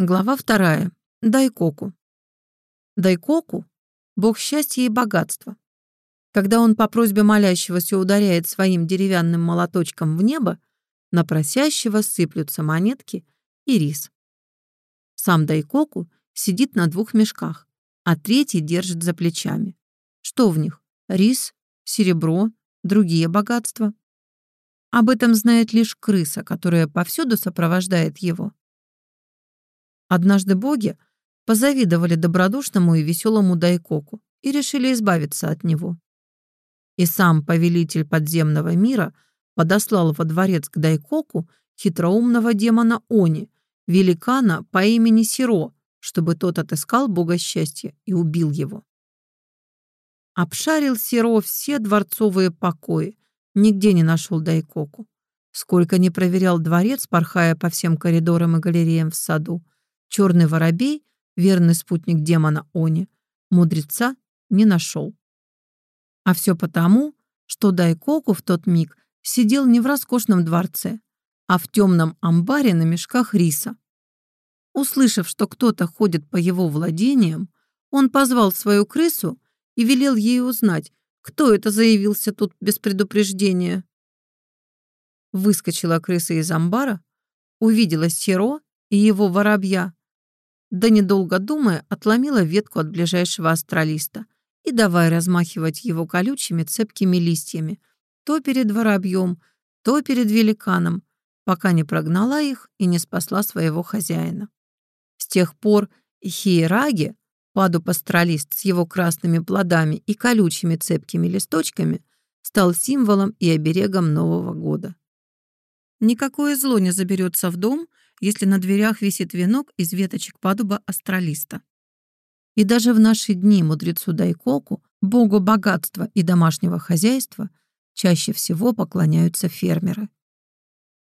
Глава вторая. Дайкоку. Дайкоку — бог счастья и богатства. Когда он по просьбе молящегося ударяет своим деревянным молоточком в небо, на просящего сыплются монетки и рис. Сам Дайкоку сидит на двух мешках, а третий держит за плечами. Что в них? Рис, серебро, другие богатства. Об этом знает лишь крыса, которая повсюду сопровождает его. Однажды боги позавидовали добродушному и веселому Дайкоку и решили избавиться от него. И сам повелитель подземного мира подослал во дворец к Дайкоку хитроумного демона Они, великана по имени Сиро, чтобы тот отыскал бога счастья и убил его. Обшарил Сиро все дворцовые покои, нигде не нашел Дайкоку. Сколько не проверял дворец, порхая по всем коридорам и галереям в саду, Черный воробей, верный спутник демона Они, мудреца не нашел. А все потому, что Дайкоку в тот миг сидел не в роскошном дворце, а в темном амбаре на мешках риса. Услышав, что кто-то ходит по его владениям, он позвал свою крысу и велел ей узнать, кто это заявился тут без предупреждения. Выскочила крыса из амбара, увидела Серо и его воробья да недолго думая, отломила ветку от ближайшего астралиста и давай размахивать его колючими цепкими листьями то перед воробьем, то перед великаном, пока не прогнала их и не спасла своего хозяина. С тех пор Хиераги, паду-пастралист с его красными плодами и колючими цепкими листочками, стал символом и оберегом Нового года. Никакое зло не заберется в дом, если на дверях висит венок из веточек падуба астралиста. И даже в наши дни мудрецу Дайкоку, богу богатства и домашнего хозяйства, чаще всего поклоняются фермеры.